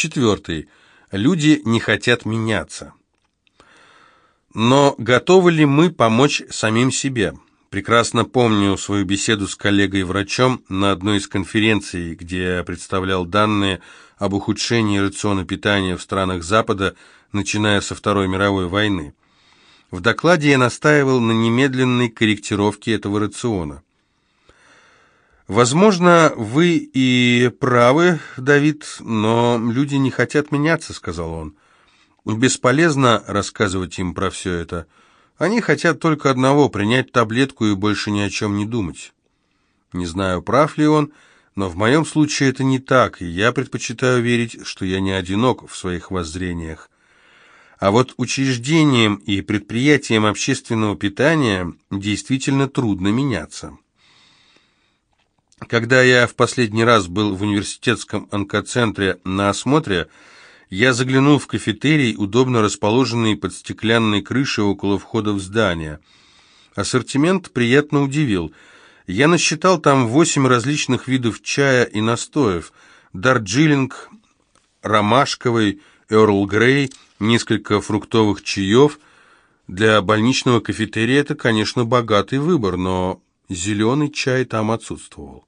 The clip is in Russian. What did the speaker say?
Четвертый. Люди не хотят меняться. Но готовы ли мы помочь самим себе? Прекрасно помню свою беседу с коллегой-врачом на одной из конференций, где я представлял данные об ухудшении рациона питания в странах Запада, начиная со Второй мировой войны. В докладе я настаивал на немедленной корректировке этого рациона. «Возможно, вы и правы, Давид, но люди не хотят меняться», — сказал он. «Бесполезно рассказывать им про все это». Они хотят только одного – принять таблетку и больше ни о чем не думать. Не знаю, прав ли он, но в моем случае это не так, и я предпочитаю верить, что я не одинок в своих воззрениях. А вот учреждениям и предприятиям общественного питания действительно трудно меняться. Когда я в последний раз был в университетском онкоцентре на осмотре, я заглянул в кафетерий, удобно расположенный под стеклянной крышей около входа в здание. Ассортимент приятно удивил. Я насчитал там восемь различных видов чая и настоев. Дарджилинг, ромашковый, Эрл Грей, несколько фруктовых чаев. Для больничного кафетерия это, конечно, богатый выбор, но зеленый чай там отсутствовал.